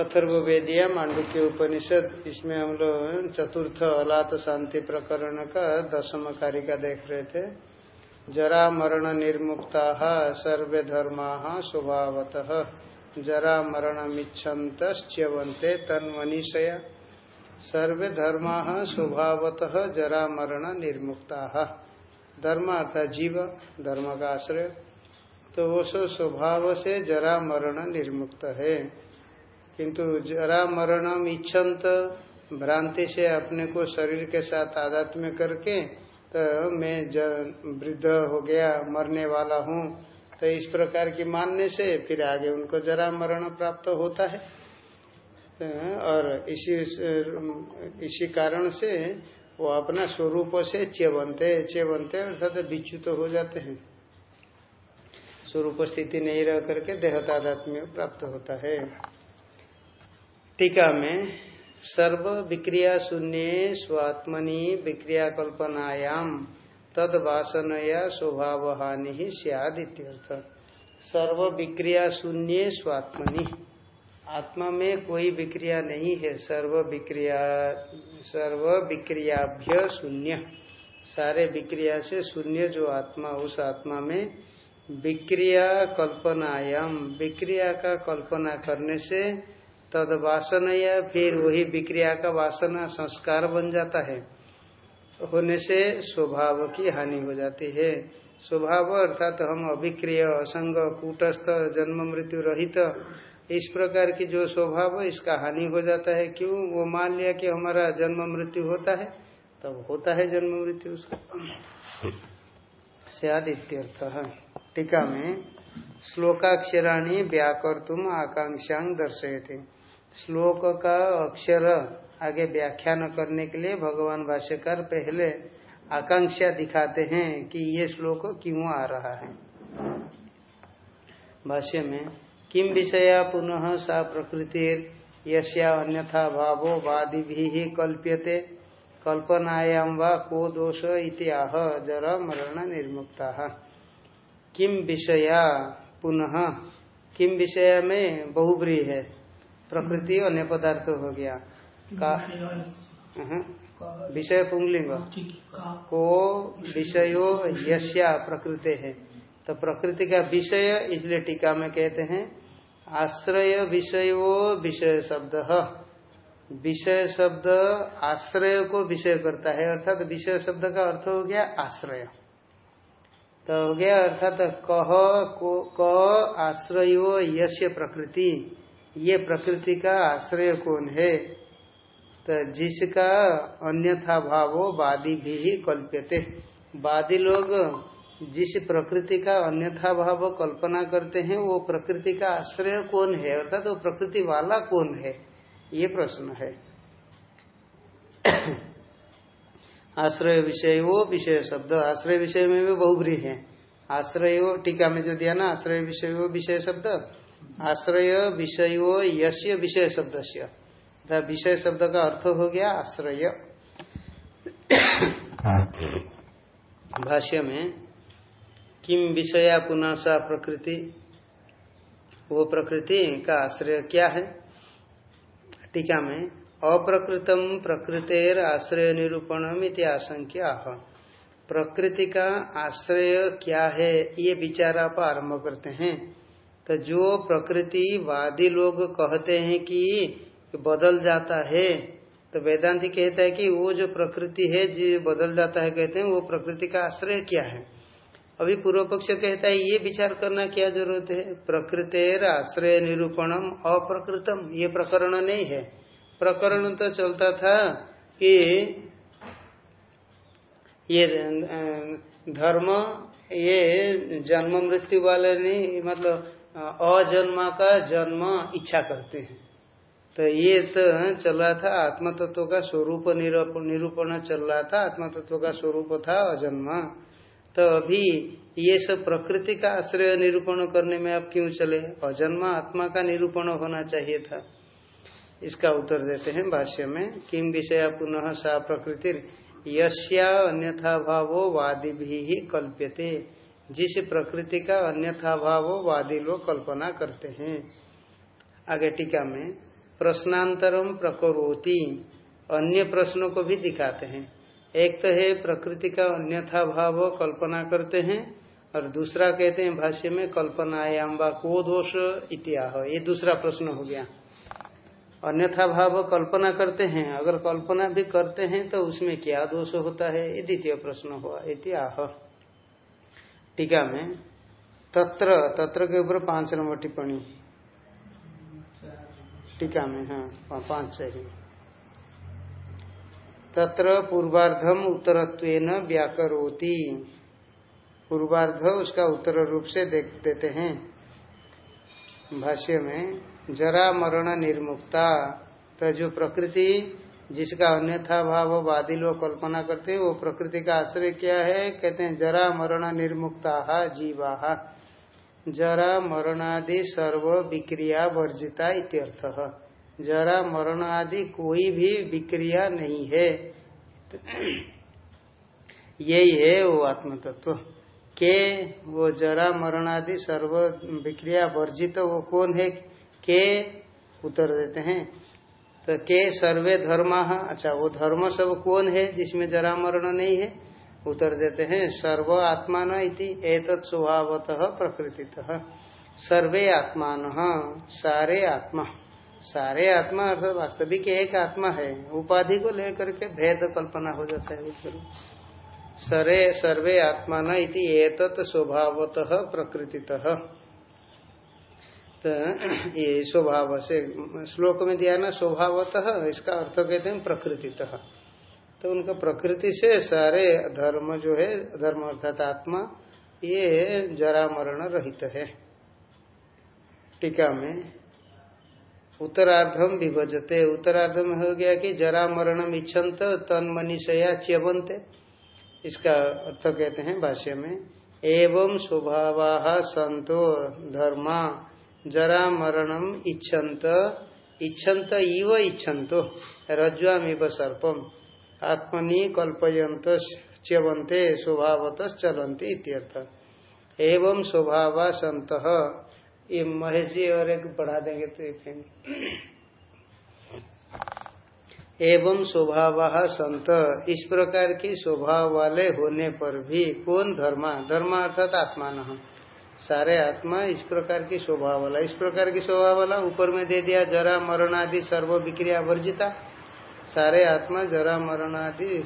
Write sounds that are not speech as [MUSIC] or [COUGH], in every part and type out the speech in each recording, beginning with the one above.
अथर्वेदिया मांडुक्य उपनिषद, इसमें हम लोग चतुर्थ अलात शांति प्रकरण का दशम कारिका देख रहे थे। जरा मरण निर्मुक्ता सर्वे धर्मा स्वभावत। जरा मरण मिच्छन्त तन्मनीषया सर्वे धर्मा स्वभावत, जरा मरण निर्मुक्ता। धर्म अर्थात जीव, धर्म का आश्रय। तो वो स्वभाव से जरा मरण निर्मुक्त है। किंतु जरा मरणम इच्छन्त, भ्रांति से अपने को शरीर के साथ आध्यात्म करके तो मैं वृद्ध हो गया, मरने वाला हूँ। तो इस प्रकार की मानने से फिर आगे उनको जरा मरण प्राप्त होता है। तो और इसी इसी कारण से वो अपना स्वरूप से च्यवंते च्यवंते अर्थात विच्युत तो हो जाते हैं। स्वरूप स्थिति नहीं रह करके देहतादात्म्य प्राप्त होता है। टीका में सर्व विक्रिया शून्य स्वात्मनि विक्रिया कल्पनायाम तद वासनया स्वभाव हानि ही सियादित्यर्थ सर्व विक्रिया शून्य स्वात्मनि। आत्मा में कोई विक्रिया नहीं है, सर्व विक्रिया, सर्व विक्रियाभ्य शून्य। सारे विक्रिया से शून्य जो आत्मा, उस आत्मा में विक्रिया कल्पनायाम विक्रिया का कल्पना करने से तद वासना या फिर वही विक्रिया का वासना संस्कार बन जाता है। होने से स्वभाव की हानि हो जाती है। स्वभाव अर्थात तो हम अभिक्रिय, असंग, कूटस्थ, जन्म मृत्यु रहित, इस प्रकार की जो स्वभाव इसका हानि हो जाता है। क्यों? वो मान लिया कि हमारा जन्म मृत्यु होता है, तब होता है जन्म मृत्यु उसका। टीका में श्लोकाक्षराणी व्याकर तुम आकांक्षा दर्शयते। श्लोक का अक्षर आगे व्याख्यान करने के लिए भगवान भाष्यकार पहले आकांक्षा दिखाते हैं कि ये श्लोक क्यों आ रहा है। भाष्य में किम विषया पुनः सा प्रकृति यश्या अन्यथा भावो वादि भी कल्प्यते कल्पनायाम वा को दोष इत्याह जरा मरण निर्मुक्ता किम विषया पुनः किम विषय में बहुब्री है। प्रकृति अन्य पदार्थ हो गया। का विषय पुंगलिंग। को विषयो यश्या प्रकृति है। तो प्रकृति का विषय इसलिए टीका में कहते हैं आश्रय विषयो विषय शब्द विषय शब्द आश्रय को विषय करता है अर्थात विषय शब्द का अर्थ हो गया आश्रय। तो हो गया अर्थात कह को क आश्रयो यश्य प्रकृति। ये प्रकृति का आश्रय कौन है? तो जिसका अन्यथा भावो वादी भी ही कल्प्यते। वादी लोग जिस प्रकृति का अन्यथा भाव कल्पना करते हैं, वो प्रकृति का आश्रय कौन है? अर्थात वो प्रकृति वाला कौन है? ये प्रश्न है। [COUGHS] आश्रय विषय वो विषय शब्द। आश्रय विषय में भी बहुब्री है। आश्रय वो टीका में जो दिया ना, आश्रय विषय वो विषय शब्द। आश्रय विषय यश्य विषय शब्द से विषय शब्द का अर्थ हो गया आश्रय। भाष्य में किम विषया पुनः सा प्रकृति, वो प्रकृति का आश्रय क्या है? टीका में, अप्रकृतम प्रकृतेर आश्रय निरूपणम इत्याशंक्या प्रकृति का आश्रय क्या है? ये विचार आप आरंभ करते हैं। तो जो प्रकृति वादी लोग कहते हैं कि बदल जाता है तो वेदांति कहता है कि वो जो प्रकृति है, जो बदल जाता है कहते हैं, वो प्रकृति का आश्रय क्या है? अभी पूर्व पक्ष कहता है, ये विचार करना क्या ज़रूरत है? प्रकृतिर आश्रय निरूपणम अप्रकृतम, ये प्रकरण नहीं है। प्रकरण तो चलता था कि ये धर्म, ये जन्म मृत्यु वाले नहीं मतलब अजन्मा का जन्म इच्छा करते हैं। तो ये तो चल रहा था आत्म तत्व का स्वरूप निरूपण चल रहा था आत्म तत्व का स्वरूप था अजन्मा। तो अभी ये सब प्रकृति का आश्रय निरूपण करने में आप क्यों चले? अजन्मा आत्मा का निरूपण होना चाहिए था। इसका उत्तर देते हैं भाष्य में किम विषय पुनः सा प्रकृति यश्या अन्यथा भावो वादि भी कल्प्यते। जिस प्रकृति का अन्यथा भाव वादी लोग कल्पना करते हैं। आगे टीका में, प्रश्नांतरम प्रकरोती, अन्य प्रश्नों को भी दिखाते हैं। एक तो है, प्रकृति का अन्यथा भाव कल्पना करते हैं, और दूसरा कहते हैं, भाष्य में, कल्पनायाम व को दोष इत्याह ये दूसरा प्रश्न हो गया। अन्यथा भाव कल्पना करते हैं। अगर कल्पना भी करते हैं तो उसमें क्या दोष होता है? ये द्वितीय प्रश्न हुआ इत्याह टीका में तत्र तत्र के ऊपर पाँच नंबर टिप्पणी। टीका में हाँ पाँच चाहिए। तत्र पूर्वार्धम उत्तरत्व व्याकरोती। पूर्वार्ध उसका उत्तर रूप से देख, देते हैं। भाष्य में, जरा मरण निर्मुक्ता तो जो प्रकृति जिसका अन्यथा भाव वादी लोग कल्पना करते हैं, वो प्रकृति का आश्रय क्या है? कहते हैं, जरा मरण निर्मुक्ता जीवा। जरा मरणादि सर्व विक्रिया वर्जिता इत्यर्थ। जरा मरण आदि कोई भी विक्रिया नहीं है। तो यही है वो आत्म तत्व के, वो जरा मरण आदि सर्व विक्रिया वर्जित वो कौन है? के, उत्तर देते हैं। तो के सर्वे धर्म। अच्छा वो धर्म सब कौन है जिसमें जरा मरण नहीं है? उत्तर देते हैं, सर्व आत्मान इति एतत् स्वभावतः प्रकृति सर्वे आत्मान, सारे आत्मा। सारे आत्मा अर्थात वास्तविक एक आत्मा है। उपाधि को लेकर के भेद कल्पना हो जाता है सरे, सर्वे आत्मान इति एतत् स्वभावतः प्रकृतितः। तो ये स्वभाव से, श्लोक में दिया ना, स्वभावतः, इसका अर्थ कहते हैं प्रकृतितः। तो उनका प्रकृति से सारे धर्म जो है, धर्म अर्थात आत्मा, ये जरा मरण रहित है। टीका में उत्तरार्धम विभजते। उत्तरार्ध में हो गया कि जरा मरणम इच्छन्त तन मनीषया च्यवंते इसका अर्थ कहते हैं भाष्य में, एवं स्वभावा संतो धर्मा जरा मरणम इच्छन्त इच्छन्त इव इच्छन्तो रज्वामिव सर्पम। आत्मनि कल्पयंत च्यवंते स्वभावत चलंती इत्यर्थ। एवं स्वभाव संत ये महेश जी और एक बढ़ा देंगे तो एक एवं स्वभाव संत इस प्रकार की स्वभाव वाले होने पर भी कौन धर्मा? धर्म अर्थात आत्मान। सारे आत्मा इस प्रकार की स्वभाव वाला, इस प्रकार की स्वभाव वाला ऊपर में दे दिया, जरा मरण आदि सर्व विक्रिया वर्जिता। सारे आत्मा जरा मरण आदि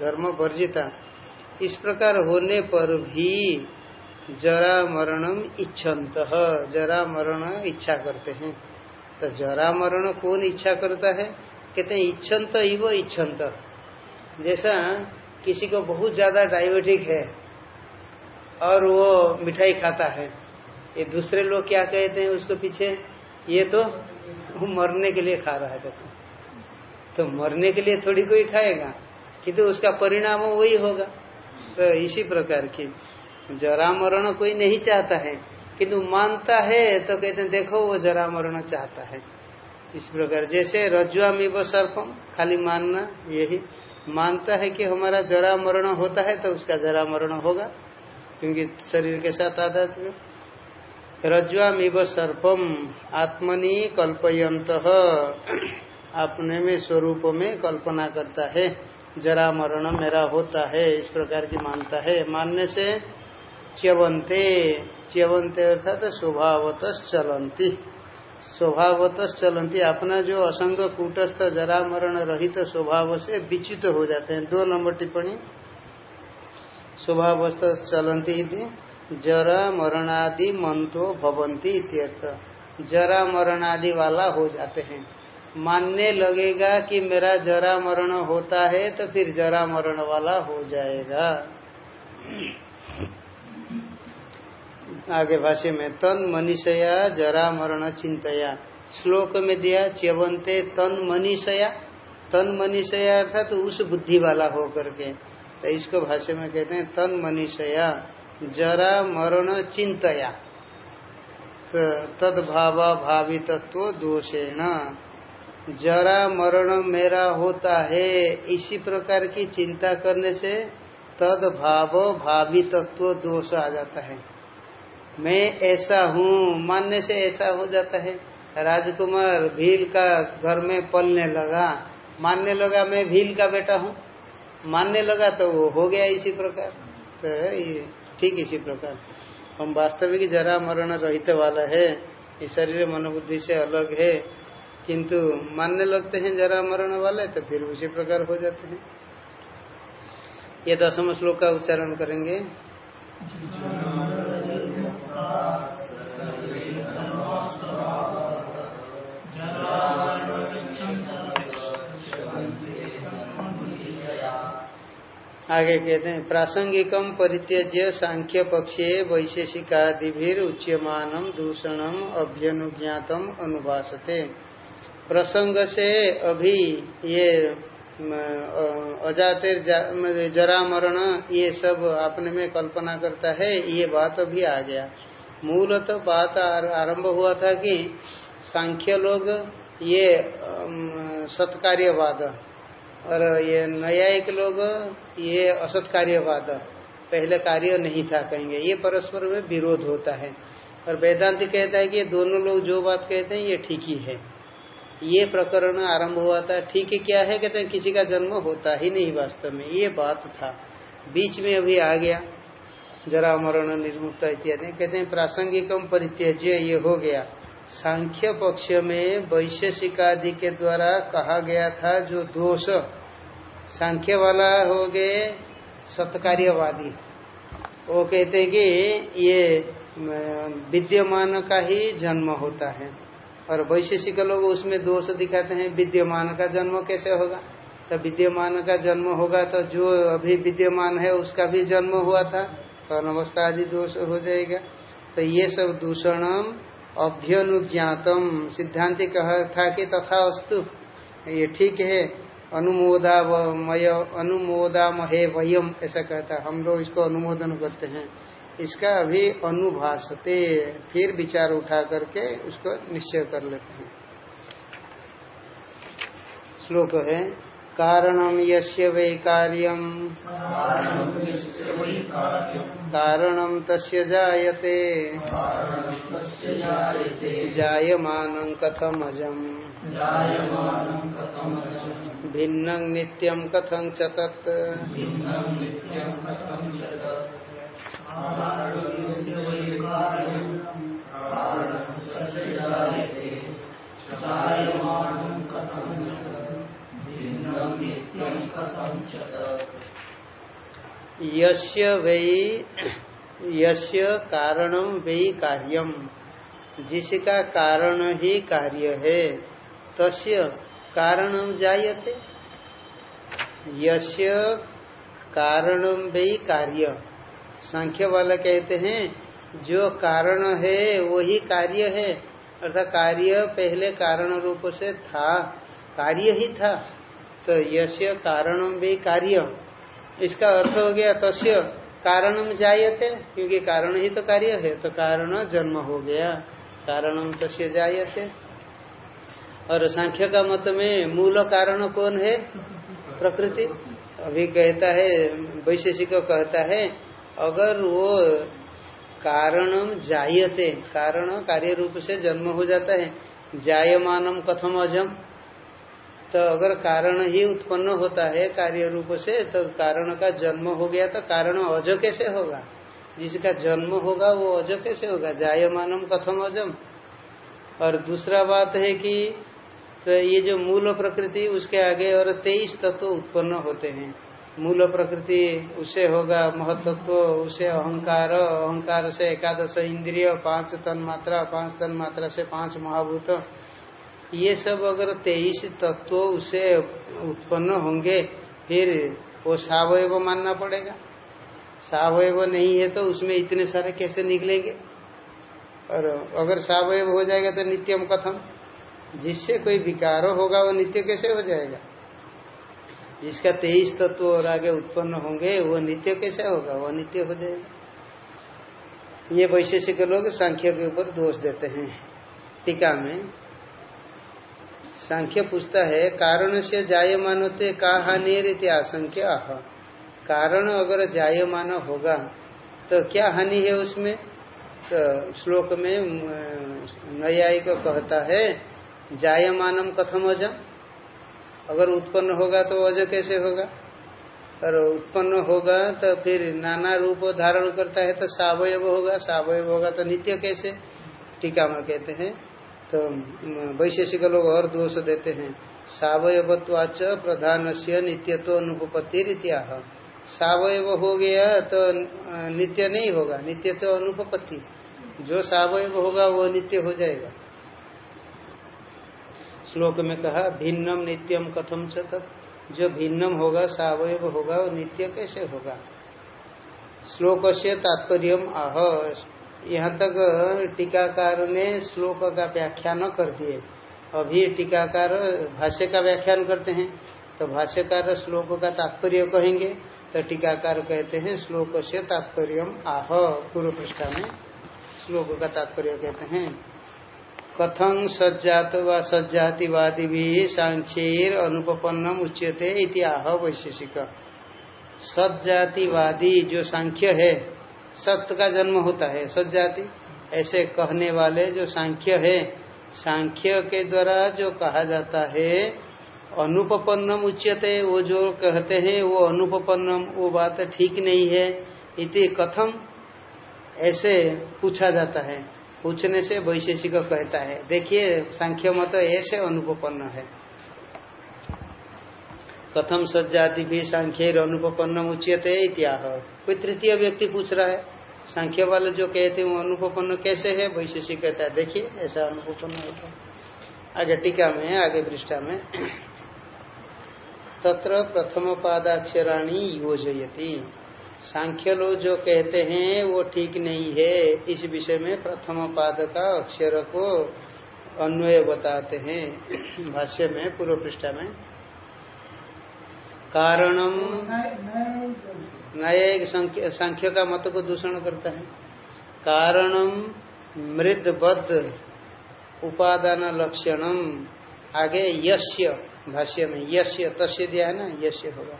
धर्म वर्जिता। इस प्रकार होने पर भी जरा मरणम इच्छन्त, जरा मरण इच्छा करते हैं। तो जरा मरण कौन इच्छा करता है? कहते हैं इच्छन्त ही वो इच्छन्त। जैसा किसी को बहुत ज़्यादा डायबिटिक है और वो मिठाई खाता है। ये दूसरे लोग क्या कहते हैं उसको पीछे? ये तो वो मरने के लिए खा रहा है, देखो। तो मरने के लिए थोड़ी कोई खाएगा किंतु तो उसका परिणाम वही होगा। तो इसी प्रकार की जरा मरण कोई नहीं चाहता है, किंतु मानता है तो कहते हैं, देखो, वो जरा मरण चाहता है। इस प्रकार जैसे रजुआ व सर्पम, खाली मानना यही। मानता है कि हमारा जरा मरण होता है तो उसका जरा मरण होगा। क्योंकि शरीर के साथ आध्यात्म रज्वामिव सर्पम आत्मनि कल्पयंत अपने में स्वरूप में कल्पना करता है। जरा मरण मेरा होता है, इस प्रकार की मानता है। मानने से च्यवंते च्यवंते अर्थात स्वभावत चलंती स्वभावत चलंती अपना जो असंग, कूटस्थ, जरा मरण रहित स्वभाव से विचित हो जाते हैं। दो नंबर टिप्पणी स्वभावस्थ चलती जरा मरणादि मंतो भवंती इत्यर्थ। जरा मरणादि वाला हो जाते हैं। मानने लगेगा कि मेरा जरा मरण होता है तो फिर जरा मरण वाला हो जाएगा। आगे भाष्य में, तन मनीषया जरा मरण चिंतया। श्लोक में दिया च्यवंते तन मनीषया। तन मनीषया अर्थात तो उस बुद्धि वाला हो करके तो इसको भाष्य में कहते हैं, तन मनीषया, जरा मरण चिंतया। तो तद भावा भावी तत्व दोषेण। जरा मरण मेरा होता है, इसी प्रकार की चिंता करने से तद भाव भावी तत्व दोष आ जाता है। मैं ऐसा हूँ, मानने से ऐसा हो जाता है। राजकुमार भील का घर में पलने लगा, मानने लगा मैं भील का बेटा हूँ। मानने लगा तो वो हो गया इसी प्रकार। तो ठीक इसी प्रकार। हम वास्तविक जरा मरण रहित वाला है इस शरीर मनोबुद्धि से अलग है, किंतु मानने लगते हैं जरा मरण वाले तो फिर उसी प्रकार हो जाते हैं। ये दसम श्लोक का उच्चारण करेंगे। आगे कहते हैं प्रासंगिकम परित्यज्य सांख्य पक्षे वैशेषिकादि उच्यमान दूषणम अभ्यनुज्ञातम अनुभाषते प्रसंग से अभी ये अजातिर जरा मरण ये सब अपने में कल्पना करता है, ये बात अभी आ गया। मूल तो बात आरंभ हुआ था कि सांख्य लोग ये सत्कार्यवाद और ये न्यायिक लोग, ये असत्कार्यवाद पहले कार्य नहीं था कहेंगे। ये परस्पर में विरोध होता है। और वेदांति कहता है कि दोनों लोग जो बात कहते हैं, ये ठीक ही है। ये प्रकरण आरंभ हुआ था, ठीक है क्या है? कहते हैं, किसी का जन्म होता ही नहीं वास्तव में। ये बात था। बीच में अभी आ गया। जरा मरण निर्मुक्ता इत्यादि। कहते हैं, प्रासंगिकम परित्यज्य, ये हो गया। सांख्य पक्ष में वैशेषिक आदि के द्वारा कहा गया था, जो दोष सांख्य वाला हो गए, सत्कार्यवादी। वो कहते हैं कि ये विद्यमान का ही जन्म होता है। और वैशेषिक लोग उसमें दोष दिखाते हैं, विद्यमान का जन्म कैसे होगा? तो विद्यमान का जन्म होगा तो जो अभी विद्यमान है, उसका भी जन्म हुआ था तो अनवस्था आदि दोष हो जाएगा। तो ये सब दूषणम अभ्यनुज्ञातम। सिद्धांति कहा था कि तथा अस्तु। ये ठीक है। अनुमोदामय अनुमोदामहे वयम, ऐसा कहता हम लोग इसको अनुमोदन करते हैं। इसका अभी अनुभाषते फिर विचार उठा करके उसको निश्चय कर लेते हैं। श्लोक है कारणम यस्य वै कार्यम। कारणम तस्य जायते। जायमान कथमजम। भिन्न नित्यम कथं च तत्। यस्य वै, यस्य कारणम वै कार्यम जिसका कारण ही कार्य है, तस्य कारणम जायते। यस्य कारणम वै कार्य। सांख्य वाला कहते हैं, जो कारण है, वही कार्य है। अर्थात कार्य पहले कारण रूप से था, कार्य ही था। तो यश्य कारणम भी कार्य। इसका अर्थ हो गया तस्य कारणम जायते, क्योंकि कारण ही तो कार्य है तो कारण जन्म हो गया कारणम तस्य जायते। और सांख्य का मत में मूल कारण कौन है? प्रकृति। अभी कहता है, वैशेषिक कहता है, अगर वो कारणम जायते, कारण कार्य रूप से जन्म हो जाता है जायमानम कथम अजम तो अगर कारण ही उत्पन्न होता है कार्य रूप से तो कारण का जन्म हो गया तो कारण अज कैसे होगा? जिसका जन्म होगा वो अज कैसे होगा? जायमानम कथम अजम। और दूसरा बात है कि तो ये जो मूल प्रकृति, उसके आगे और तेईस तत्व उत्पन्न होते हैं। मूल प्रकृति उससे होगा महत्त्व उससे अहंकार अहंकार से एकादश इंद्रिय, पाँच तन मात्रा पाँच तन मात्रा से पाँच महाभूत। ये सब अगर तेईस तत्व उसे उत्पन्न होंगे, फिर वो सावयव मानना पड़ेगा। सावयव नहीं है तो उसमें इतने सारे कैसे निकलेंगे? और अगर सावयव हो जाएगा तो नित्यम कथम। जिससे कोई विकार होगा, वो नित्य कैसे हो जाएगा? जिसका तेईस तत्व और आगे उत्पन्न होंगे, वो नित्य कैसे होगा? वो नित्य हो जाएगा। ये वैशेषिक लोग सांख्य के ऊपर दोष देते हैं। टीका में सांख्य पूछता है, कारण से जायमान होते का हानि रीति आशंक्य आह कारण अगर जायमान होगा तो क्या हानि है उसमें? तो श्लोक में न्यायिक कहता है, जायमानम कथम अज? अगर उत्पन्न होगा तो अज कैसे होगा? और उत्पन्न होगा तो फिर नाना रूप धारण करता है तो सावयव होगा सावयव होगा तो नित्य कैसे? टीका में कहते हैं तो वैशेषिक लोग और दोष देते हैं। सवयवत्वाच प्रधान से नित्यत्व अनुपत्ति रीत्या सावयव हो गया तो नित्य नहीं होगा नित्य तो अनुपत्ति जो सावयव होगा वो नित्य हो जाएगा। श्लोक में कहा, भिन्नम नित्यम कथम च जो भिन्नम होगा, सावयव होगा, वो नित्य कैसे होगा? श्लोक से तात्पर्य आह। यहाँ तक टीकाकार ने श्लोक का व्याख्यान कर दिए। अभी टीकाकार भाष्य का व्याख्यान करते हैं तो भाष्यकार श्लोक का तात्पर्य कहेंगे तो टीकाकार कहते हैं, श्लोक से तात्पर्य आह। पूर्व पृष्ठा में श्लोक का तात्पर्य कहते हैं, कथं सज्जात व सज्जातिवादी भी सांख्यर अनुपन्नम उच्यते इति आह वैशेषिक। सज्जातिवादी जो सांख्य है सत्य का जन्म होता है, सत जाति। ऐसे कहने वाले जो सांख्य है, सांख्य के द्वारा जो कहा जाता है अनुपन्नम उच्यते, वो जो कहते हैं, वो अनुपन्नम वो बात ठीक नहीं है, इति कथम। ऐसे पूछा जाता है। पूछने से वैशेषिक कहता है। देखिए, सांख्य मत, ऐसे अनुपन्न है। कथम सज्जाति भी सांख्य अनुपन्न उचियते इत्याह। कोई तृतीय व्यक्ति पूछ रहा है, सांख्य वाले जो कहते हैं वो अनुपन्न कैसे है? वैशेषिक कहता है, देखिए, ऐसा अनुपन्न होता है आगे टीका में आगे पृष्ठा में। तत्र प्रथम पादाक्षराणी योजयती। सांख्य लोग जो कहते हैं, वो ठीक नहीं है। इस विषय में प्रथम पाद का अक्षर को अन्वय बताते हैं। भाष्य में, पूर्व पृष्ठा में। कारणम नए सांख्य का मत को दूषण करता है। कारणम मृदबद्ध उपादान लक्षणम। आगे यश्य भाष्य में यश्य तस्य दिया है ना यश्य होगा।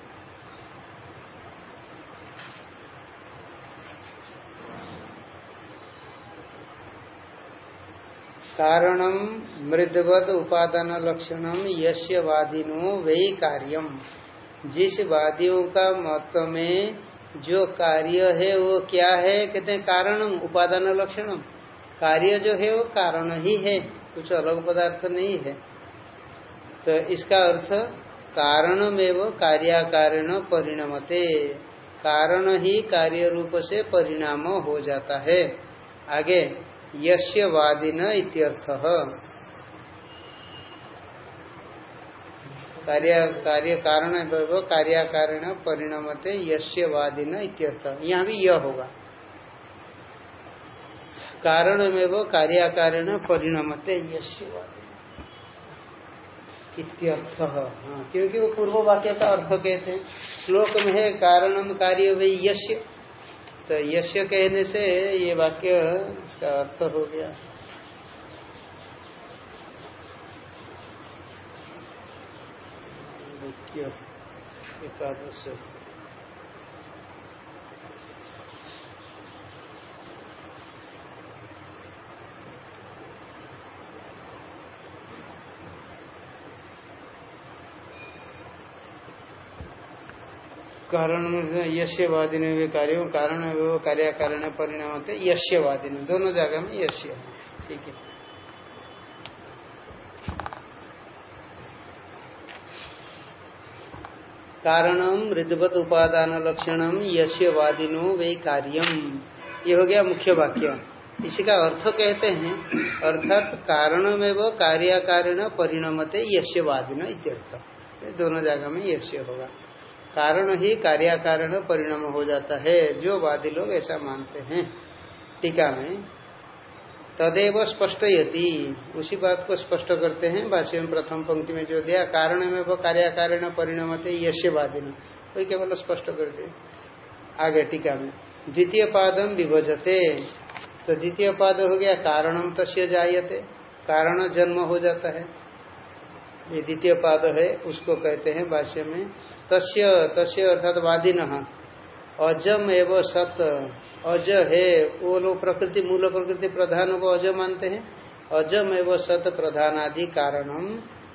कारणम मृदवद उपादान लक्षणम यश्य वादिनो वही कार्यम। जिस वादियों का मत में जो कार्य है, वो क्या है? कहते हैं कारण उपादान लक्षण कार्य जो है, वो कारण ही है। कुछ अलग पदार्थ नहीं है। तो इसका अर्थ कारण कार्याकारण परिणमते। कारण ही कार्य रूप से परिणाम हो जाता है। आगे यश्य वादिन इत्यर्थ। कार्य कार्य कारण कार्याकारण परिणामते यश्य वादिन इत्यर्थ। यहाँ भी यह होगा। कारण में वो कार्याकारण परिणामते यश्य इत्यर्थ। हाँ क्योंकि वो पूर्व वाक्य का अर्थ कहते हैं। श्लोक में है, कारणम कार्य वही यश्य। तो यश्य कहने से ये वाक्य, इसका अर्थ हो गया। एकादश कारण यश्यवादिन वे कार्य, कारण कार्य कारण परिणाम होते यश्यवादिन दोनों जगह में यश्य। ठीक है। कारणम हृदवत उपादान लक्षणम यश्यवादिनो वे कार्यम। ये हो गया मुख्य वाक्य। इसी का अर्थ कहते हैं, अर्थात कारण में वो कार्याकारण परिणामते यश्यवादिन इत्यर्थ। दोनों जगह में यश्य होगा। कारण ही कार्याकारण परिणाम हो जाता है, जो वादी लोग ऐसा मानते हैं। टीका में तदेव स्पष्ट यति उसी बात को स्पष्ट करते हैं भाष्य में प्रथम पंक्ति में जो दिया कारण में वो कार्याकारण परिणाम यश्यवादी वही केवल स्पष्ट कर दे आगे टीका में द्वितीय पादम विभजते। तो द्वितीय पाद हो गया कारणम तस्य जायते। कारण जन्म हो जाता है। ये द्वितीय पाद है, उसको कहते हैं भाष्य में, तस्य तस्य अर्थात वादी न अजम एवं सत। अज है, वो लोग प्रकृति, मूल प्रकृति प्रधान को अज मानते हैं। अजम एवं सत प्रधान आदि कारणम,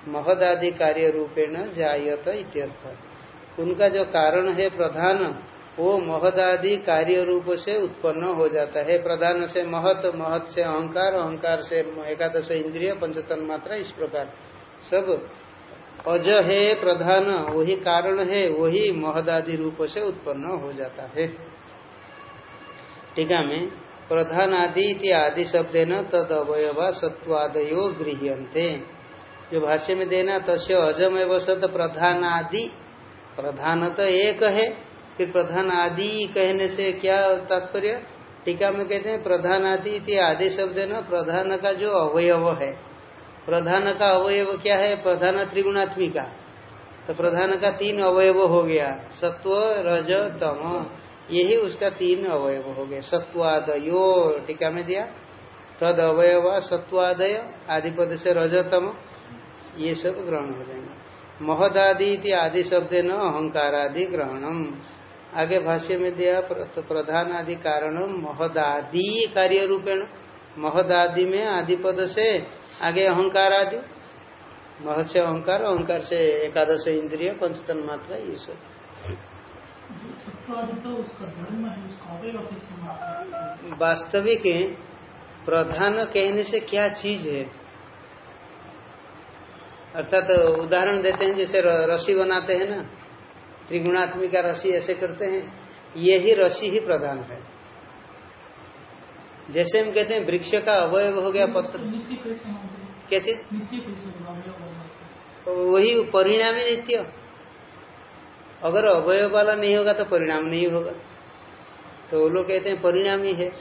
महदादि कार्य रूपेण जायत इत्यर्थ। उनका जो कारण है प्रधान, वो महदादि कार्य रूप से उत्पन्न हो जाता है। प्रधान से महत महत से अहंकार अहंकार से एकादश इंद्रिय, पंचतन मात्रा, इस प्रकार। सब अज है प्रधान, वही कारण है, वही महदादि रूप से उत्पन्न हो जाता है। टीका में, प्रधान आदि आदि शब्द न तद अवयवा सत्वादयो गृहते जो भाष्य में देना, तस्य अजम एवं सत प्रधान आदि, प्रधान तो एक है, फिर प्रधान आदि कहने से क्या तात्पर्य? टीका में कहते हैं, प्रधान आदि आदि शब्द न, प्रधान का जो अवयव है। प्रधान का अवयव क्या है? प्रधान त्रिगुणात्मिका तो प्रधान का तीन अवयव हो गया। सत्व, रज, तम। यही उसका तीन अवयव हो गया। सत्वादयो, टीका में दिया। तद अवयव सत्वादय, आदिपद से रजतम ये सब ग्रहण हो जाएँगे। महदादि इति आदि शब्द न अहंकार आदि ग्रहणम। आगे भाष्य में दिया तो प्रधान आदि कारणम, महदादि कार्य रूपेण। महदादि में आदिपद से आगे अहंकार आदि। महस्य अहंकार अहंकार से एकादश इंद्रिय, पंचतन मात्रा, ये सब। वास्तविक प्रधान कहने से क्या चीज़ है? अर्थात तो उदाहरण देते हैं, जैसे रसी बनाते हैं ना, त्रिगुणात्मिका रसी ऐसे करते हैं यही रसी ही प्रधान है। जैसे हम कहते हैं, वृक्ष का अवयव हो गया, पत्र। कैसे? वही परिणाम ही नित्य। अगर अवयव वाला नहीं होगा तो परिणाम नहीं होगा। तो वो लोग कहते हैं, परिणाम ही है।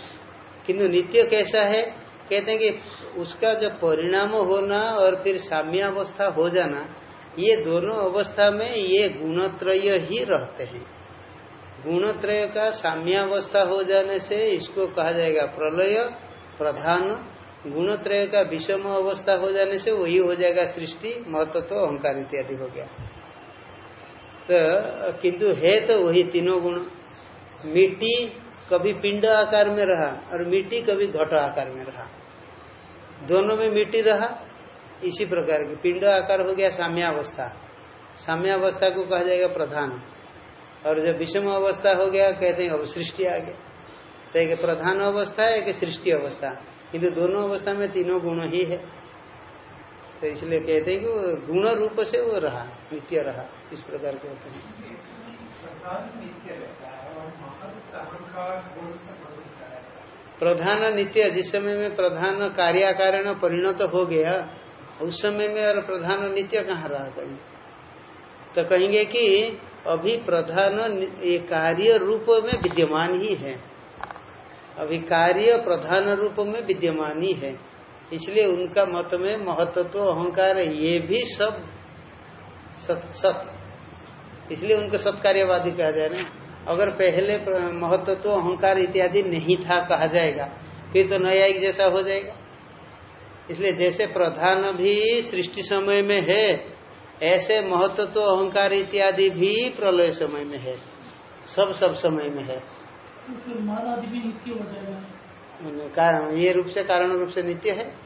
किंतु नित्य कैसा है? कहते हैं कि उसका जो परिणाम होना और फिर साम्यावस्था हो जाना, ये दोनों अवस्था में ये गुणत्रय ही रहते हैं। गुणत्रय का साम्यावस्था हो जाने से इसको कहा जाएगा प्रलय, प्रधान। गुणत्रय का विषम अवस्था हो जाने से वही हो जाएगा सृष्टि महत्व अहंकार इत्यादि हो गया। तो किंतु है तो वही तीनों गुण। मिट्टी कभी पिंड आकार में रहा और मिट्टी कभी घट आकार में रहा। दोनों में मिट्टी रहा, इसी प्रकार की पिंड आकार हो गया साम्यावस्था। साम्यावस्था को कहा जाएगा प्रधान। और जब विषम अवस्था हो गया कहते हैं अब सृष्टि आ गया। तो एक प्रधान अवस्था है एक सृष्टि अवस्था। किंतु दोनों अवस्था में तीनों गुण ही है। तो इसलिए कहते हैं कि वो गुण रूप से वो रहा नित्य रहा इस प्रकार के होते हैं। प्रधान नित्य जिस समय में प्रधान कार्याकारण परिणत हो गया उस समय में और प्रधान नित्य कहाँ रहा कहीं तो कहेंगे कि अभी प्रधान ये कार्य रूप में विद्यमान ही है। अभी कार्य प्रधान रूप में विद्यमान ही है। इसलिए उनका मत में महत्व तो अहंकार, ये भी सब सत सत। इसलिए उनको सत्कार्यवादी कहा जाए ना। अगर पहले महत्व तो अहंकार इत्यादि नहीं था कहा जाएगा, फिर तो न्यायिक जैसा हो जाएगा। इसलिए जैसे प्रधान भी सृष्टि समय में है ऐसे महत्व तो अहंकार इत्यादि भी प्रलय समय में है। सब सब समय में है। तो भी नित्य जाएगा। कारण ये रूप से कारण रूप से नित्य है।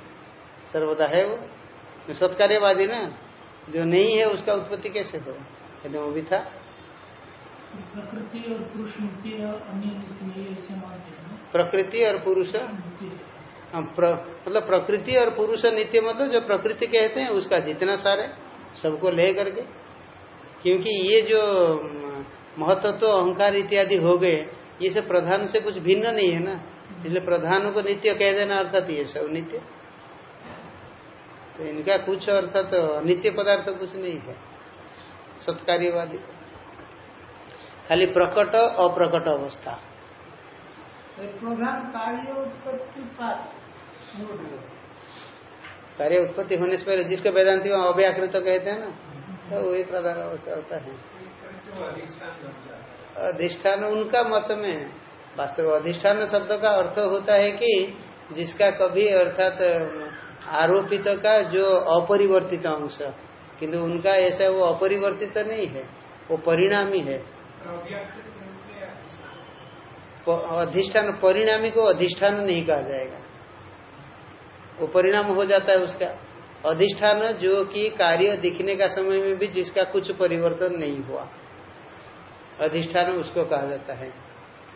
सर्वदा है वो। सत्कार्यवादी ना जो नहीं है उसका उत्पत्ति कैसे हो? कहते वो भी था। प्रकृति और पुरुष नित्य प्रकृति और पुरुष? मतलब प्रकृति और पुरुष नित्य मतलब जो प्रकृति कहते हैं उसका जितना सारे सबको ले करके, क्योंकि ये जो महत्व तो अहंकार इत्यादि हो गए, ये सब प्रधान से कुछ भिन्न नहीं है ना। इसलिए प्रधान को नित्य कह देना अर्थात ये सब नित्य। तो इनका कुछ अर्थात नित्य पदार्थ कुछ नहीं है। सत्कार्यवादी। खाली प्रकट, अप्रकट अवस्था। कार्य उत्पत्ति कार्य उत्पत्ति होने से पहले जिसको वेदांति अव्याकृत तो कहते हैं ना तो वही प्रधान अवस्था होता है। अधिष्ठान उनका मत में वास्तव अधिष्ठान शब्द का अर्थ होता है कि जिसका कभी अर्थात आरोपित का जो अपरिवर्तित अंश किंतु उनका ऐसा वो अपरिवर्तित नहीं है वो परिणामी है। अधिष्ठान परिणामी को अधिष्ठान नहीं कहा जाएगा। वो परिणाम हो जाता है उसका। अधिष्ठान जो कि कार्य दिखने का समय में भी जिसका कुछ परिवर्तन नहीं हुआ। अधिष्ठान उसको कहा जाता है।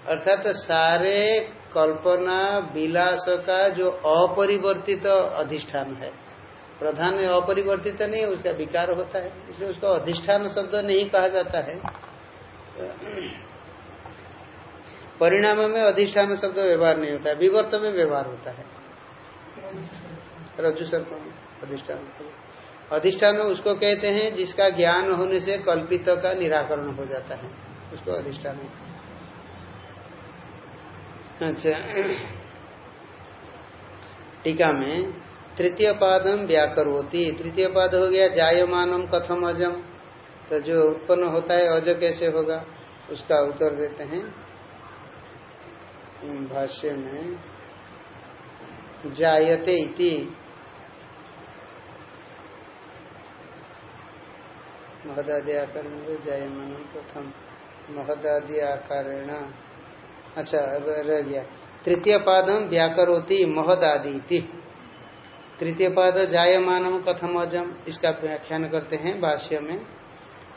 अर्थात तो सारे कल्पना विलास का जो अपरिवर्तित तो अधिष्ठान है। प्रधान अपरिवर्तित तो नहीं, उसका विकार होता है। इसलिए उसको अधिष्ठान शब्द नहीं कहा जाता है। परिणाम में अधिष्ठान शब्द व्यवहार नहीं होता है विवर्त में व्यवहार होता है। रजु सर्प अधिष्ठान अधिष्ठान उसको कहते हैं, जिसका ज्ञान होने से कल्पित का निराकरण हो जाता है। उसको अधिष्ठान अच्छा। टीका में तृतीय पादम व्याकरोती। तृतीय पाद हो गया जायमानम कथम अजम। तो जो उत्पन्न होता है, अज कैसे होगा? उसका उत्तर देते हैं। भाष्य में, जायते इति। महदादि आकार जायमान प्रथम महदादि आकारेण अच्छा रह गया। तृतीय पादम व्याकरोति महदादि तृतीय पाद जायमान कथम अजम इसका व्याख्यान करते हैं भाष्य में।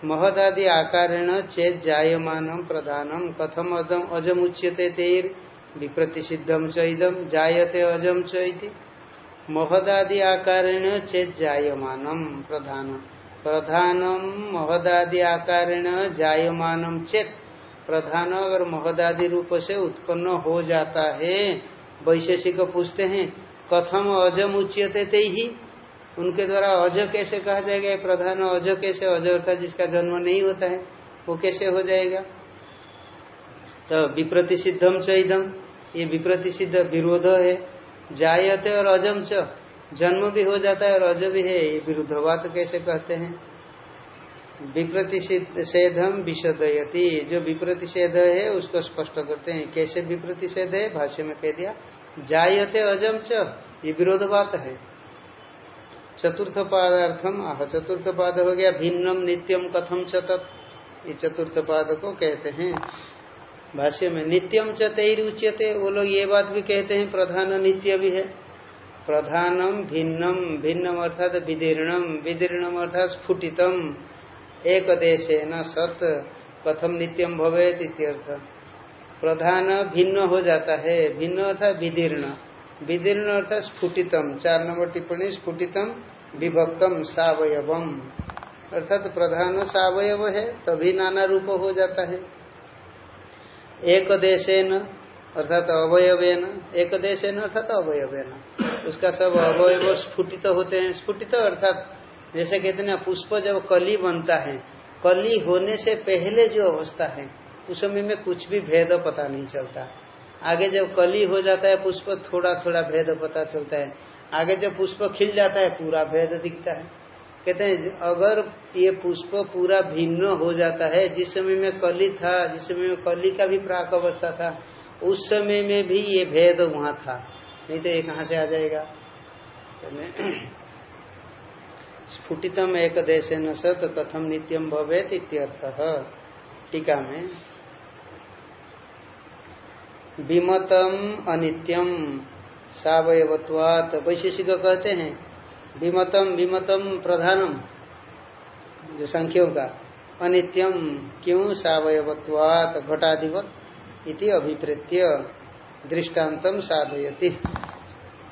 महदादि आकारेण चेत जायमान प्रधानम कथम अजम अजम उच्यते तेर विप्रतिषिद्धम चैदम जायते अजम चैति। महदादि आकारेण चेत जायमानम प्रधान प्रधानम महदादि आकारेण जायमानम चेत प्रधान अगर महदादि रूप से उत्पन्न हो जाता है। वैशेषिक पूछते हैं, कथम अजम उच्यते ते ही? उनके द्वारा अज कैसे कहा जाएगा? प्रधान अज कैसे? अज अर्थात जिसका जन्म नहीं होता है, वो कैसे हो जाएगा? तो विप्रति सिद्धम च चैदम ये विप्रति सिद्ध विरोध है। जायते और अजम च जन्म भी हो जाता है और अज भी है, ये विरुद्धवाद कैसे कहते हैं? विप्रतिषेधम विशदयति जो विप्रतिषेध है, उसको स्पष्ट करते हैं। कैसे विप्रतिषेध है? भाष्य में कह दिया, जायते अजम च, ये विरोध बात है। चतुर्थ पादार्थम, आह, चतुर्थ पाद हो गया, भिन्नम नित्यम कथम च ये चतुर्थ पाद को कहते हैं। भाष्य में, नित्यम चतर उच्यते वो लोग ये बात भी कहते हैं, प्रधान नित्य भी है। प्रधानम भिन्नम भिन्नम अर्थात विदीर्णम विदीर्णम अर्थात स्फुटितम। एक देश न सत, कथम नित्यम भवे इत्यर्थ। प्रधान भिन्न हो जाता है, भिन्न अर्थात विदीर्ण। विदीर्ण अर्थात स्फुटितम, चार नंबर टिप्पणी, स्फुटितम, विभक्तम, सावयवम। अर्थात प्रधान सावयव है, तभी नाना रूप हो जाता है। एक देशेन अर्थात अवयवेन एक देशेन अर्थात अवयवेन। उसका सब अवयव स्फुटित तो होते हैं। स्फुटित तो अर्थात जैसे कहते हैं पुष्प जब कली बनता है, कली होने से पहले जो अवस्था है, उस समय में कुछ भी भेद पता नहीं चलता। आगे जब कली हो जाता है, पुष्प थोड़ा थोड़ा भेद पता चलता है। आगे जब पुष्प खिल जाता है, पूरा भेद दिखता है। कहते हैं, अगर ये पुष्प पूरा भिन्न हो जाता है, जिस समय में कली था, जिस समय में कली का भी प्राक अवस्था था, उस समय में भी ये भेद वहाँ था। नहीं तो ये कहाँ से आ जाएगा? स्फुटितम एक देश न सत कथम नित्यम भवेत इत्यर्थ। टीका में, विमतम अनित्यम सवयवत्वात वैशेषिक कहते हैं। विमतम विमतम प्रधानम, जो संख्यों का। अनित्यम क्यों? सवयवत्वात घटाधिवत इति अभिप्रेत्य। दृष्टान्तम साधयति।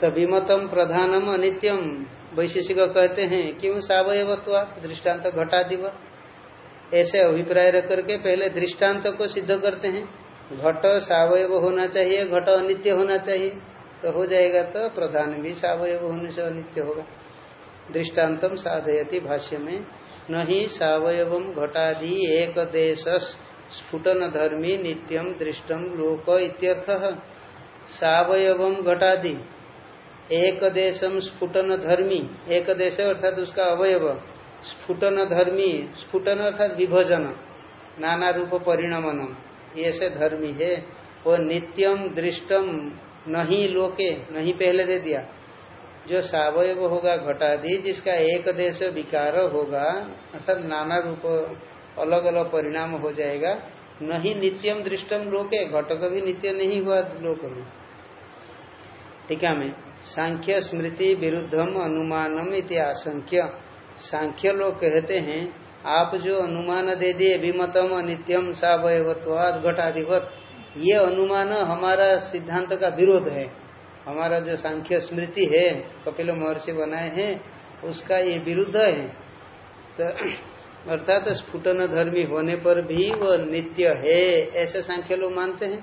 विमतम प्रधानम अनित्यम। वैशेषिक कहते हैं क्यों सवयवत्वात दृष्टांत दिव ऐसे अभिप्राय रख करके पहले दृष्टांत को सिद्ध करते हैं। घट सवयव होना चाहिए, घट अनित्य होना चाहिए। तो हो जाएगा तो प्रधान भी सवयव होने से अनित्य होगा। दृष्टान्तम साधयति भाष्य में न ही सवयव घटादि एक देश स्फुटन धर्मी नित्यम दृष्टम लोक इत्यर्थ। सवयव घटादि। एक देशम स्फुटन धर्मी एक देश अर्थात उसका अवयव। स्फुटन धर्मी स्फुटन अर्थात विभजन। नाना रूप परिणमनम ये से धर्मी है। वो नित्यम दृष्टम नहीं लोके, नहीं पहले दे दिया। जो सवयव होगा घटादि, जिसका एक देश विकार होगा, अर्थात नाना रूप अलग अलग परिणाम हो जाएगा नहीं नित्यम दृष्टम लोके, घट कभी नित्य नहीं हुआ लोक में। टीका में, सांख्य स्मृति विरुद्धम अनुमानम इति आशंक्य। सांख्य लोग कहते हैं, आप जो अनुमान दे दिए, विमतम, अनित्यम सावयवत्वाद घटाधिपत, ये अनुमान हमारा सिद्धांत का विरोध है। हमारा जो सांख्य स्मृति है, कपिल महर्षि बनाए हैं, उसका ये विरुद्ध है। तो अर्थात तो स्फुटन धर्मी होने पर भी वो नित्य है, ऐसे सांख्य लोग मानते हैं।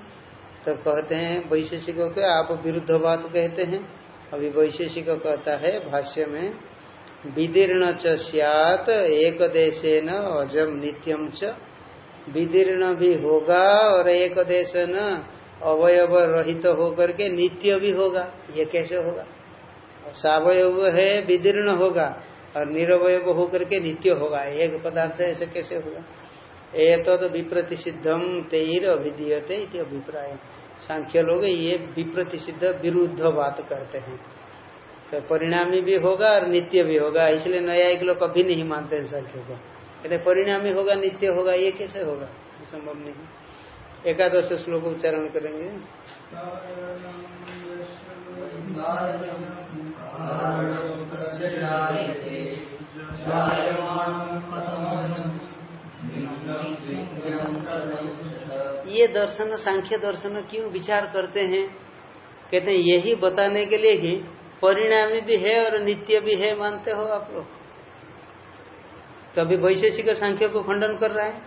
तो कहते हैं, वैशेषिकों के आप विरुद्ध बात कहते हैं। अभी वैशेषिक कहता है, भाष्य में, विदीर्ण चत एक देशे न अजम नित्यम च। विदीर्ण भी होगा और एक देश न अवयव रहित तो होकर के नित्य भी होगा, ये कैसे होगा? सवयव है, विदीर्ण होगा। और निरवय होकर के नित्य होगा। एक पदार्थ ऐसे कैसे होगा? ए तो, तो विप्रतिषिद्धम तेर अभिधीयते अभिप्राय। सांख्य लोग ये विप्रतिषिद्ध विरुद्ध बात करते हैं। तो परिणामी भी होगा और नित्य भी होगा। इसलिए नया एक लोग कभी नहीं मानते हैं सांख्य को। कहते परिणामी होगा नित्य होगा ये कैसे होगा? संभव नहीं एकादश श्लोक उच्चारण करेंगे। ये दर्शन, सांख्य दर्शन क्यों विचार करते हैं? कहते हैं, यही बताने के लिए कि परिणामी भी है और नित्य भी है, मानते हो आप लोग? तभी वैशेषिक सांख्य को खंडन कर रहा है।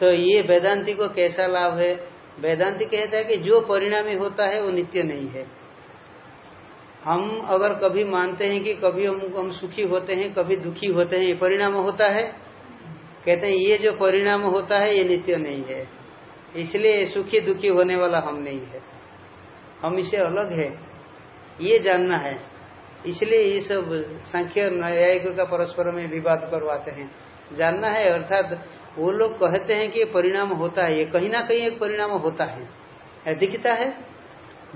तो ये वेदांति को कैसा लाभ है? वेदांति कहता है कि जो परिणामी होता है, वो नित्य नहीं है। हम अगर कभी मानते हैं कि कभी हम हम सुखी होते हैं, कभी दुखी होते हैं, ये परिणाम होता है? कहते हैं, ये जो परिणाम होता है, ये नित्य नहीं है। इसलिए सुखी दुखी होने वाला हम नहीं है। हम इसे अलग है। ये जानना है। इसलिए ये सब संख्य न्यायिक का परस्पर में विवाद करवाते हैं। जानना है, अर्थात वो लोग कहते हैं कि परिणाम होता है। ये कहीं ना कहीं एक परिणाम होता है, दिखता है?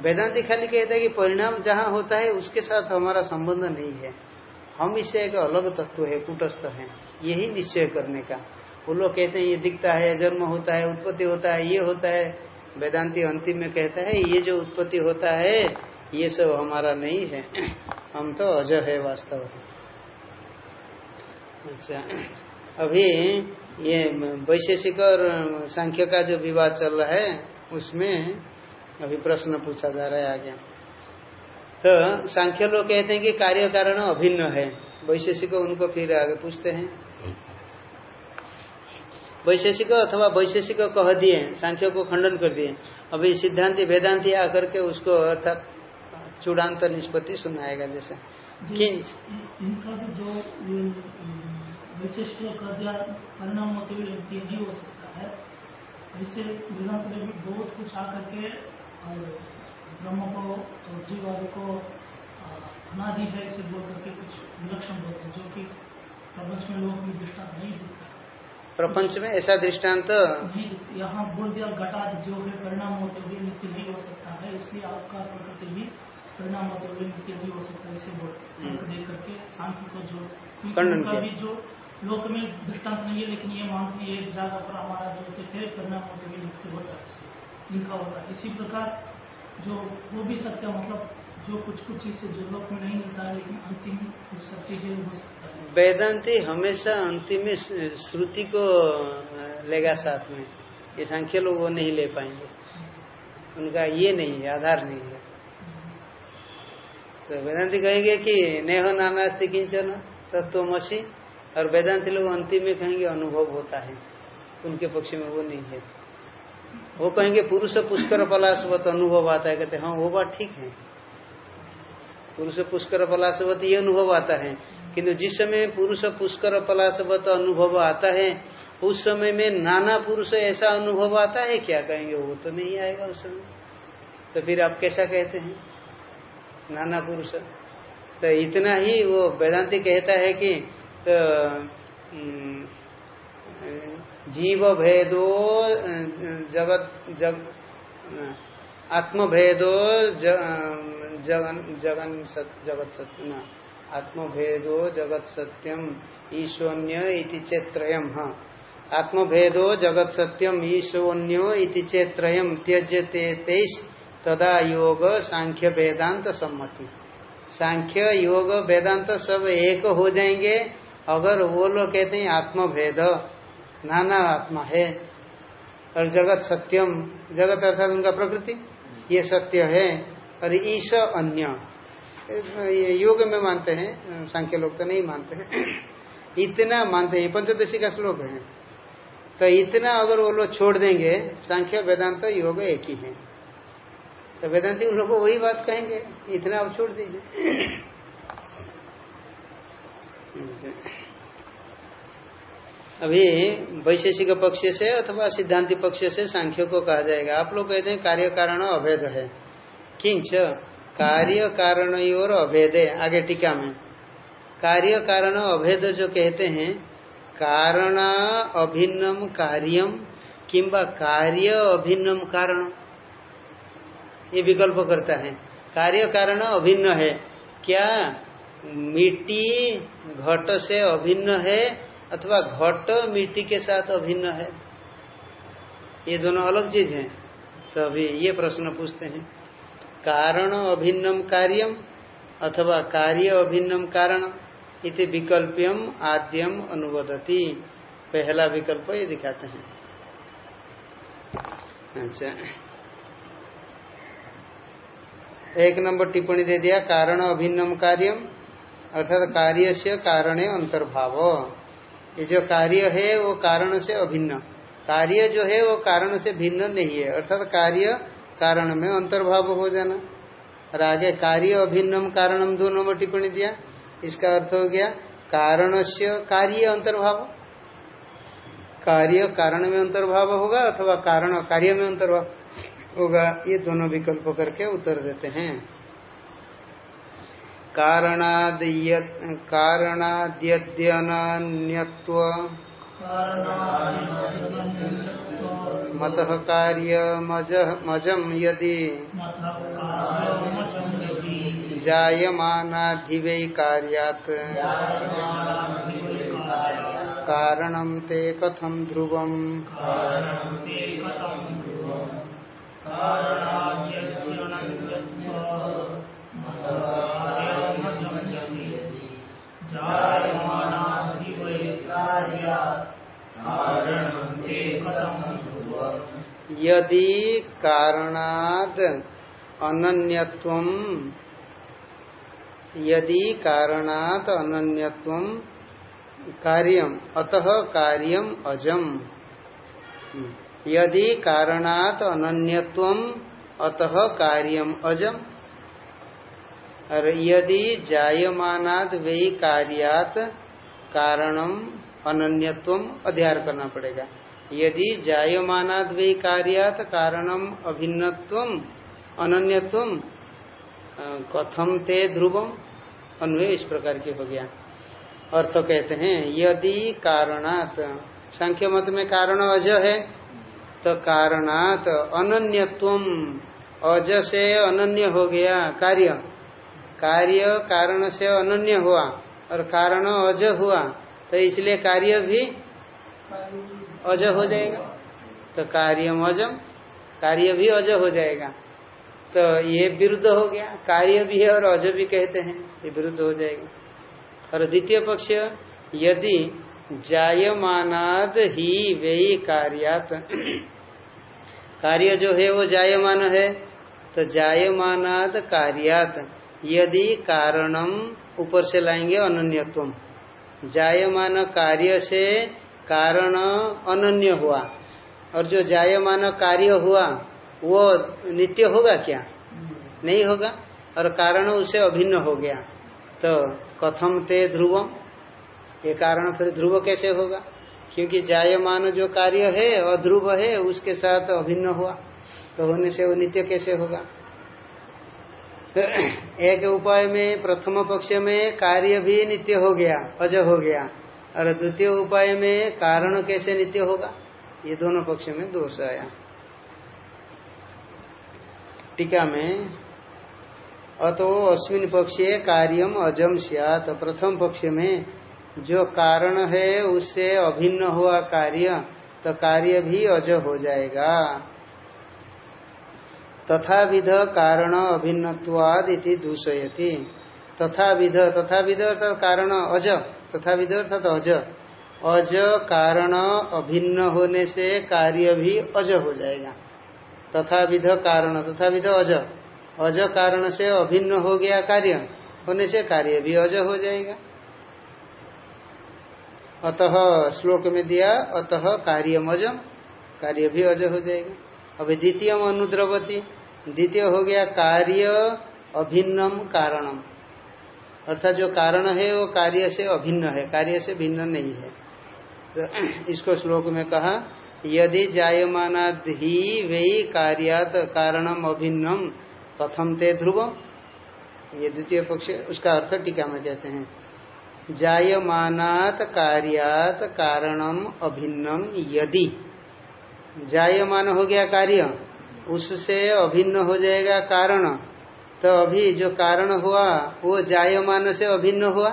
वेदांति खाली कहता है कि परिणाम जहाँ होता है, उसके साथ हमारा संबंध नहीं है। हम इससे एक अलग तत्व है, कुटस्थ है। यही निश्चय करने का। वो लोग कहते हैं, ये दिखता है, जन्म होता है, उत्पत्ति होता है, ये होता है। वेदांति अंतिम में कहता है, ये जो उत्पत्ति होता है, ये सब हमारा नहीं है। हम तो अज है वास्तव अच्छा। अभी ये वैशेषिक और सांख्य का जो विवाद चल रहा है, उसमें अभी प्रश्न पूछा जा रहा है आगे। तो सांख्य लोग कहते हैं कि कार्य कारण अभिन्न है। वैशेषिक उनको फिर आगे पूछते हैं। वैशेषिक अथवा वैशेषिक कह दिए सांख्य को खंडन कर दिए। अभी सिद्धांति वेदांति आकर के उसको अर्थात चूड़ांत निष्पत्ति सुनाएगा जैसे। इनका भी जो विशिष्ट परिणाम हो सकता है। वेदांत बहुत कुछ आकर के ब्रह्म को और जीव आदि को अनादि है इसे बोल करके कुछ विलक्षण बोलते हैं जो कि प्रपंच में लोग भी दृष्टांत नहीं दिखता प्रपंच में ऐसा दृष्टांत? यहाँ बोल दिया घटा जो है परिणाम होते हुए नित्य नहीं हो सकता है इसलिए आपका प्रकृति भी परिणाम होते हुए नित्य भी हो सकता है इसे हम्म। देख करके सांख्य को जो भी जो लोक में दृष्टांत नहीं है लेकिन ये मानती है जगह पर हमारा जो थे परिणाम होते हुए नित्य होता है। लिखा होता है इसी प्रकार जो वो भी सत्य मतलब जो कुछ कुछ चीज़ से जो में नहीं मिलता लेकिन अंतिम सत्य जो हो सकता है। वेदांति हमेशा अंतिम श्रुति को लेगा साथ में। ये संख्या लोग वो नहीं ले पाएँगे। उनका ये नहीं है, आधार नहीं है। तो वेदांति कहेंगे कि नेह नानास्ति किंचन तत्व तत्वमसी और वेदांति लोग अंतिम में कहेंगे अनुभव होता है। उनके पक्ष में वो नहीं है। वो कहेंगे, पुरुष पुष्कर पलाशवत अनुभव आता है। कहते हाँ वो बात ठीक है। पुरुष पुष्कर पलाशवत ये अनुभव आता है किंतु जिस समय पुरुष पुष्कर पलाशवत अनुभव आता है, उस समय में नाना पुरुष ऐसा अनुभव आता है क्या? कहेंगे, वो तो नहीं आएगा उस समय। तो फिर आप कैसा कहते हैं? नाना पुरुष। तो इतना ही वो वेदांति कहता है कि तो जीव भेदो जगत जग आत्म भेदो जगन जगन सत, जगत सत्य आत्म भेदो जगत सत्यम ईशोन्य चेत्रयम हाँ। आत्मभेदो जगत सत्यम ईशोन्यो इति चेत्रयम त्यजते तेईस तदा योग सांख्य वेदांत सम्मति। सांख्य योग वेदांत सब एक हो जाएँगे अगर वो लोग कहते हैं आत्मभेद नाना आत्मा है और जगत सत्यम, जगत अर्थात उनका प्रकृति, ये सत्य है और ईश अन्य। योग में मानते हैं, सांख्य लोग तो नहीं मानते हैं। इतना मानते हैं पंचदशी का श्लोक है। तो इतना अगर वो लोग छोड़ देंगे, सांख्य, वेदांत तो योग एक ही है। तो वेदांति उन लोग को वही बात कहेंगे, इतना आप छोड़ दीजिए। अभी वैशेषिक पक्ष से अथवा सिद्धांति पक्ष से सांख्य को कहा जाएगा। आप लोग कहते हैं कार्य कारण अभेद है। किंच, कार्य कारण और अभेद है, आगे टीका में। कार्य कारण अभेद जो कहते हैं, कारण अभिन्नम कार्यम किंबा कार्य अभिन्नम कारण। ये विकल्प करता है। कार्य कारण अभिन्न है। क्या मिट्टी घट से अभिन्न है? अथवा घट मिट्टी के साथ अभिन्न है? ये दोनों अलग चीज़ है। तो अभी ये प्रश्न पूछते हैं। कारण अभिन्नम कार्यम अथवा कार्य अभिन्नम कारण इति विकल्पियम आद्यम अनुवदती। पहला विकल्प ये दिखाते हैं। अच्छा। एक नंबर टिप्पणी दे दिया। कारण अभिन्नम कार्यम अर्थात कार्य से कारण अंतर्भाव। ये जो कार्य है वो कारण से अभिन्न। कार्य जो है वो कारण से भिन्न नहीं है। अर्थात कार्य कारण में अंतर्भाव हो जाना। और आगे कार्य अभिन्नम कारणम दोनों में टिप्पणी दिया। इसका अर्थ हो गया कारण से कार्य अंतर्भाव। कार्य कारण में अंतर्भाव होगा अथवा कारण कार्य में अंतर्भाव होगा, ये दोनों विकल्प करके उत्तर देते हैं। कारणाद्यन्यत्व मत कार्य मजम यदि जायमानाधिवै कार्यात्। कारणं ते कथं ध्रुवम्? यदि कारणाद अनन्यत्वम यदि कारणात अनन्यत्व कार्यम, अतः कार्यम अजम। यदि कारणात अनन्यत्व, अतः कार्यम अजम। और यदि जायमानाद वे कार्यात कारणम अनन्यत्व अध्यार करना पड़ेगा। यदि जायमानाद वे कार्यात कारणम अभिन्नत्व अनन्यत्व कथम ते ध्रुवम, अन्वय इस प्रकार की हो गया। अर्थ कहते हैं, यदि कारणात, सांख्य मत में कारण अज है तो कारणात अनन्यत्व अज से अनन्य हो गया कार्य। कार्य कारण से अनन्य हुआ और कारण अज हुआ तो इसलिए कार्य भी अज हो जाएगा। तो कार्य अजम, कार्य भी अज हो जाएगा। तो ये विरुद्ध हो गया। कार्य भी है और अज भी कहते हैं, ये विरुद्ध हो जाएगा। और द्वितीय पक्ष, यदि जायमानाद ही वे कार्यात। कार्य जो है वो जायमान है तो जायमानाद कार्यात। यदि कारणम ऊपर से लाएँगे अनन्यत्व जायमान कार्य से कारण अनन्य हुआ। और जो जायमान कार्य हुआ, वो नित्य होगा क्या? नहीं होगा। और कारण उसे अभिन्न हो गया। तो कथम ते ध्रुवम। ये कारण फिर ध्रुव कैसे होगा? क्योंकि जायमान जो कार्य है, अध्रुव है, उसके साथ अभिन्न हुआ। तो होने से वो नित्य कैसे होगा? तो एक उपाय में, प्रथम पक्ष में कार्य भी नित्य हो गया, अज हो गया। और द्वितीय उपाय में कारण कैसे नित्य होगा? ये दोनों पक्ष में दोष आया। टीका में, अतो अस्मिन पक्षे कार्यम अजम सियात। प्रथम पक्ष में जो कारण है, उससे अभिन्न हुआ कार्य तो कार्य भी अज हो जाएगा। तथा विध कारण अभिन्नवाद इति दूषयती। तथा विध तथा विध अर्थात कारण अज तथा विध अर्थात अज। अज कारण अभिन्न होने से कार्य भी अज हो जाएगा। तथा विध कारण तथा विध अज। अज कारण से अभिन्न हो गया कार्य, होने से कार्य भी अज हो जाएगा। अतः श्लोक में दिया, अतः कार्यम अजम कार्य भी अज हो जाएगा। अभी द्वितीय अनुद्रवती। द्वितीय हो गया कार्य अभिन्नम कारणम। अर्थात जो कारण है, वो कार्य से अभिन्न है, कार्य से भिन्न नहीं है। तो इसको श्लोक में कहा, यदि जायमानाद ही वे कार्यात कारणम अभिन्नम, कथम ते ध्रुव। ये द्वितीय पक्ष, उसका अर्थ टीका में देते हैं। जायमानात कार्यात कारणम अभिन्नम यदि। जायमान हो गया कार्य। उससे अभिन्न हो जाएगा कारण। तो अभी जो कारण हुआ, वो जायमान से अभिन्न हुआ।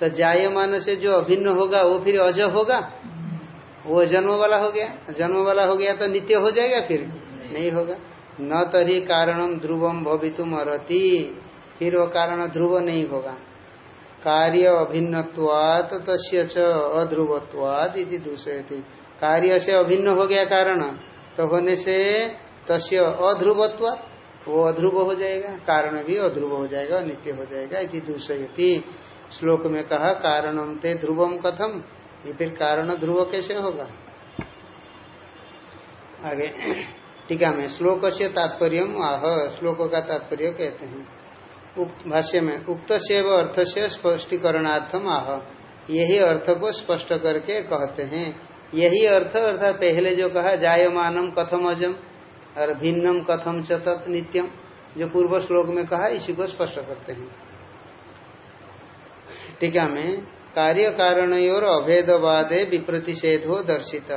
तो जायमान से जो अभिन्न होगा, वो फिर अज होगा। वो जन्म वाला हो गया। जन्म वाला हो गया तो नित्य हो जाएगा फिर। नहीं होगा। न तरी कारणम ध्रुवम भवितुम अरती। फिर वो कारण ध्रुव नहीं होगा। कार्य अभिन्नवात तस्य अध्रुवत्वाद दूसरे कार्य से अभिन्न हो गया कारण। तो होने से तस्य अध्रुवत्वाद वो अध्रुव हो जाएगा, कारण भी अध्रुव हो जाएगा, नित्य हो जाएगा, इति दूसरी श्लोक में कहा कारणम ते ध्रुवम कथम? ये फिर कारण ध्रुव कैसे होगा? आगे, टीका में श्लोक से तात्पर्य आह, श्लोक का तात्पर्य कहते हैं। भाष्य में उक्त से अर्थ से स्पष्टीकरणार्थम आह। यही अर्थ को स्पष्ट करके कहते हैं। यही अर्थ, अर्थात पहले जो कहा जायमानम कथम अजम और भिन्नम कथम च तत् नित्यम, जो पूर्व श्लोक में कहा, इसी को स्पष्ट करते हैं। टीका में कार्य कारण और अभेदवादे विप्रतिषेधो दर्शित।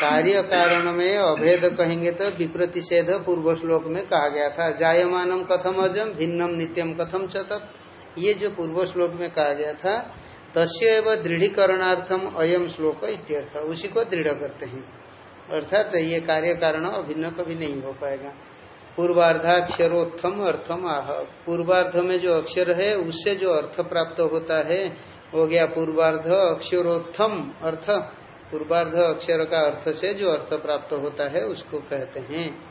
कार्य कारण में अभेद कहेंगे तो विप्रतिषेध पूर्व श्लोक में कहा गया था। जायमानम कथम अजम, भिन्नम नित्यम कथम च ये जो पूर्व श्लोक में कहा गया था तस्व दृढ़ीकरणार्थम अयम श्लोक इत्यर्थ। उसी को दृढ़ करते हैं। अर्थात ये कार्य कारण अभिन्न कभी नहीं हो पाएगा। पूर्वार्धाक्षरोत्थम अर्थम आह। पूर्वार्ध में जो अक्षर है, उससे जो अर्थ प्राप्त होता है, हो गया पूर्वार्ध अक्षरोत्थम अर्थ। पूर्वार्ध अक्षर का अर्थ से जो अर्थ प्राप्त होता है, उसको कहते हैं।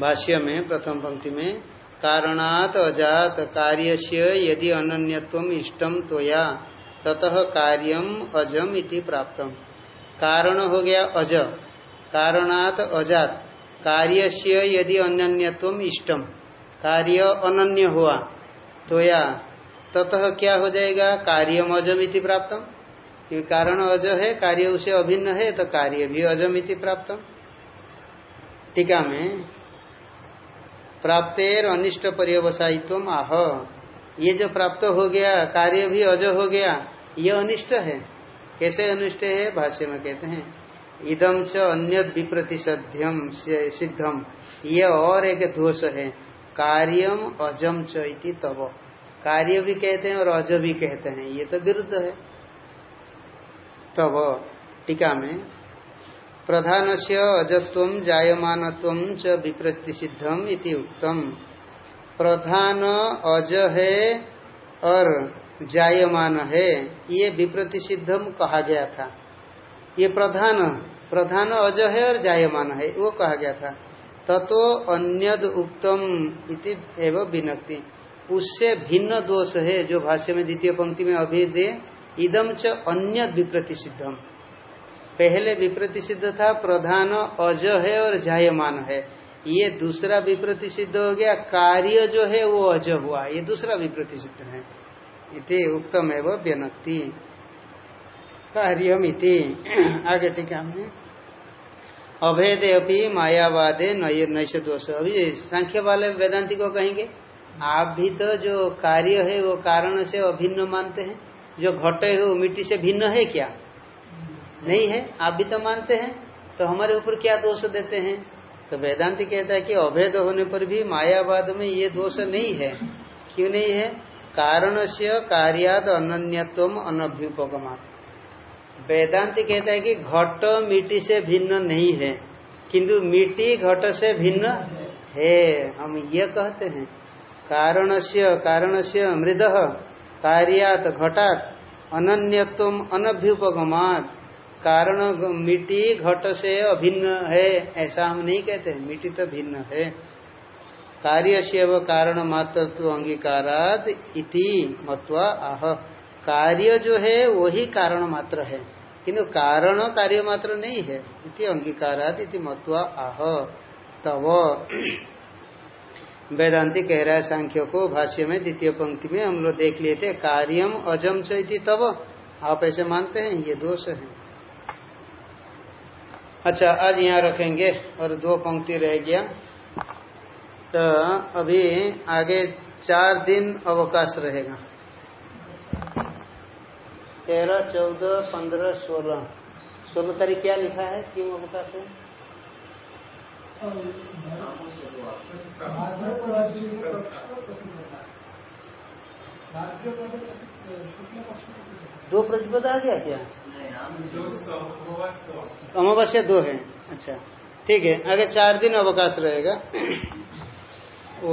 भाष्य में, प्रथम पंक्ति में, कारणात अजात कार्य से यदि अनन्यत्व इष्टम तो या ततः कार्यम अजम इति प्राप्त कारण हो गया अज। कारणात अजात। कार्य से यदि अनन्यत्व इष्टम। कार्य अनन्य हुआ। तो या। ततः क्या हो जाएगा? कार्य अजमिति प्राप्त क्योंकि कारण अज है, कार्य उसे अभिन्न है तो कार्य भी अजमिति प्राप्त टीका में, प्राप्तेर अनिष्ट पर्यवसायित्व आह। ये जो प्राप्त हो गया, कार्य भी अज हो गया, ये अनिष्ट है। कैसे अनिष्ट है? भाष्य में कहते हैं इदम च अन्य विप्रतिषध्यम सिद्धम ये और एक दोष है कार्यम अजम च तब कार्य भी कहते हैं और अज भी कहते हैं, ये तो विरुद्ध है। तब टीका में प्रधान से अजत्व जायमान च विप्रति सिद्धम इति उत्तम प्रधान अज है और जायमान है। ये विप्रति सिद्धम कहा गया था। ये प्रधान प्रधान अज है और जायमान है, वो कहा गया था। तत्व अन्यद उत्तम इति एवं विनक्ति। उससे भिन्न दोष है जो भाष्य में द्वितीय पंक्ति में अभी दे इदम च अन्य विप्रति सिद्धम। पहले विप्रति सिद्ध था, प्रधान अज है और जायमान है। ये दूसरा विप्रति सिद्ध हो गया, कार्य जो है वो अज हुआ। ये दूसरा विप्रति सिद्ध है। इति उत्तम एवं व्यनक्ति। कार्यम इति आगे टीका में अभेदे अभी मायावादे नैश दोष अभी सांख्य वाले वेदांति को कहेंगे? आप भी तो जो कार्य है, वो कारण से अभिन्न मानते हैं। जो घटे है वो मिट्टी से भिन्न है क्या? नहीं है? आप भी तो मानते हैं। तो हमारे ऊपर क्या दोष देते हैं? तो वेदांति कहता है कि अभेद होने पर भी मायावाद में ये दोष नहीं है। क्यों नहीं है? कारण से कार्याद अनन्यत्व अनभ्युपगमा। वेदांति कहता है कि घट मिट्टी से भिन्न नहीं है, किंतु मिट्टी घट से भिन्न है। हम ये कहते हैं कारण से कारण से मृद, कार्यात घटात अनन्यत्व अनभ्युपगमात, कारण मिट्टी घट से अभिन्न है, ऐसा हम नहीं कहते, मिट्टी तो भिन्न है। कार्य से कारण मात्र अंगीकारात इति मत्वा आह। कार्य जो है, वही कारण मात्र है। किंतु कारण कार्य मात्र नहीं है। इति अंगीकारात इति मत्वा आह। तव। वेदांति कह रहा है सांख्य को, भाष्य में, द्वितीय पंक्ति में, हम लोग देख लिए थे, कार्यम अजम चैती तब आप ऐसे मानते हैं, ये दोष है। अच्छा आज यहाँ रखेंगे, और दो पंक्ति रह गया। तो अभी आगे चार दिन अवकाश रहेगा। तेरह, चौदह, पंद्रह, सोलह। सोलह तारीख क्या लिखा है? क्यों अवकाश है? दो प्रतिपद आ गया क्या? अमावस्या दो है। अच्छा ठीक है, आगे चार दिन अवकाश रहेगा। ओ